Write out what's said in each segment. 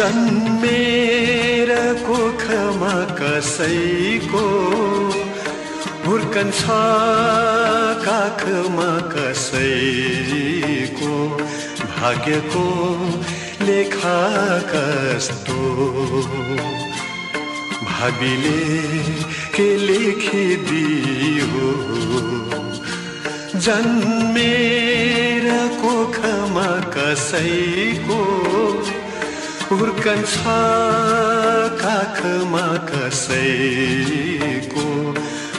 जन्मेर कोखमा कसैको? हुर्कन्छ काखमा कसैको? भाग्यको लेखा कस्तो? भाबीले के लेखिदियो जन्मेर कोखमा कसैको? हुर्कन्छ काखमा कसैको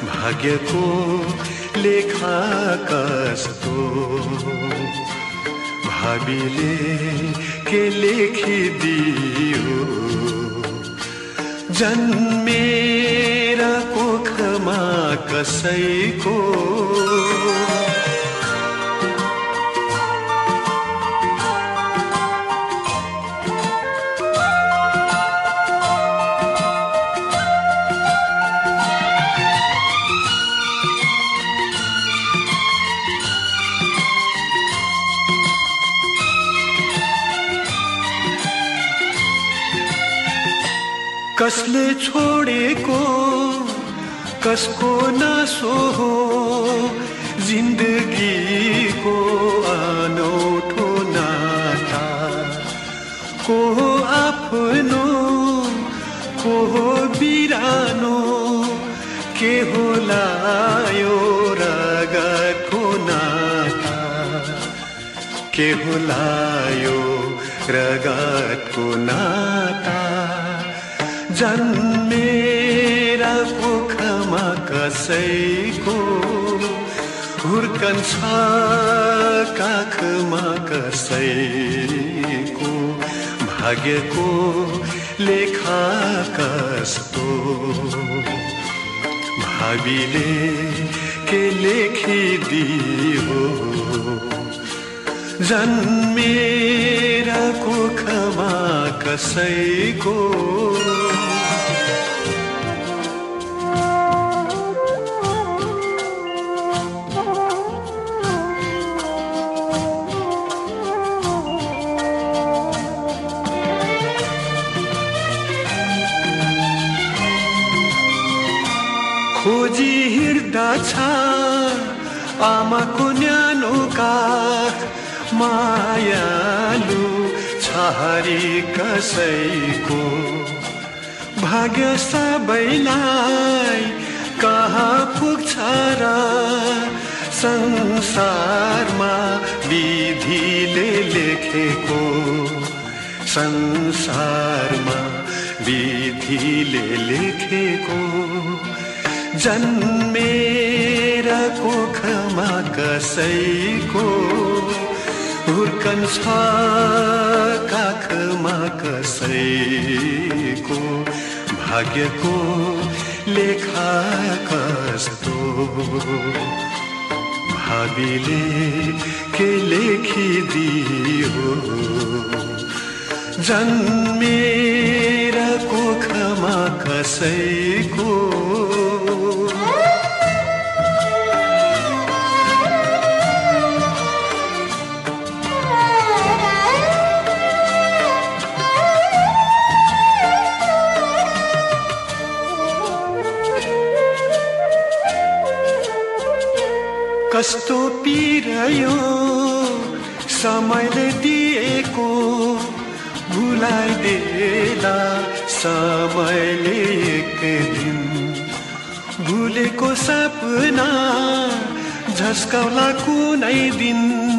भाग्यको लेखा कस्तो? भाबीले के लेखिदियो? जन्मेर कोखमा कसैको कसले छोडेको कसको नासो हो जिन्दगीको अनौठो नाता। को आफ्नो को हो बिरानो के होला यो रगतको नाता। के होला यो रगतको नाता। जन्मेर पोखमा कसैको हुर्कन्छ काखमा कसैको भाग्यको लेखा कस्तो? भावीले के लेखिदियो? जन्मेर कोखमा कसैको छ आमाको न्यानो काख मायालु छहारी कसैको। भाग्य सबैलाई कहाँ पुग्छ र संसारमा विधिले लेखेको? संसारमा विधिले लेखेको? जन्मेर कोखमा कसैको हुर्कन्छ काखमा कसैको भाग्यको लेखा कस्तो? भावीले के लेखिदियो? जन्मेर कोखमा कसैको कस्तो पिरयो समयले दिएको भुलाइदेला समयले एक दिन भुलेको सपना झस्काउला कुनै दिन।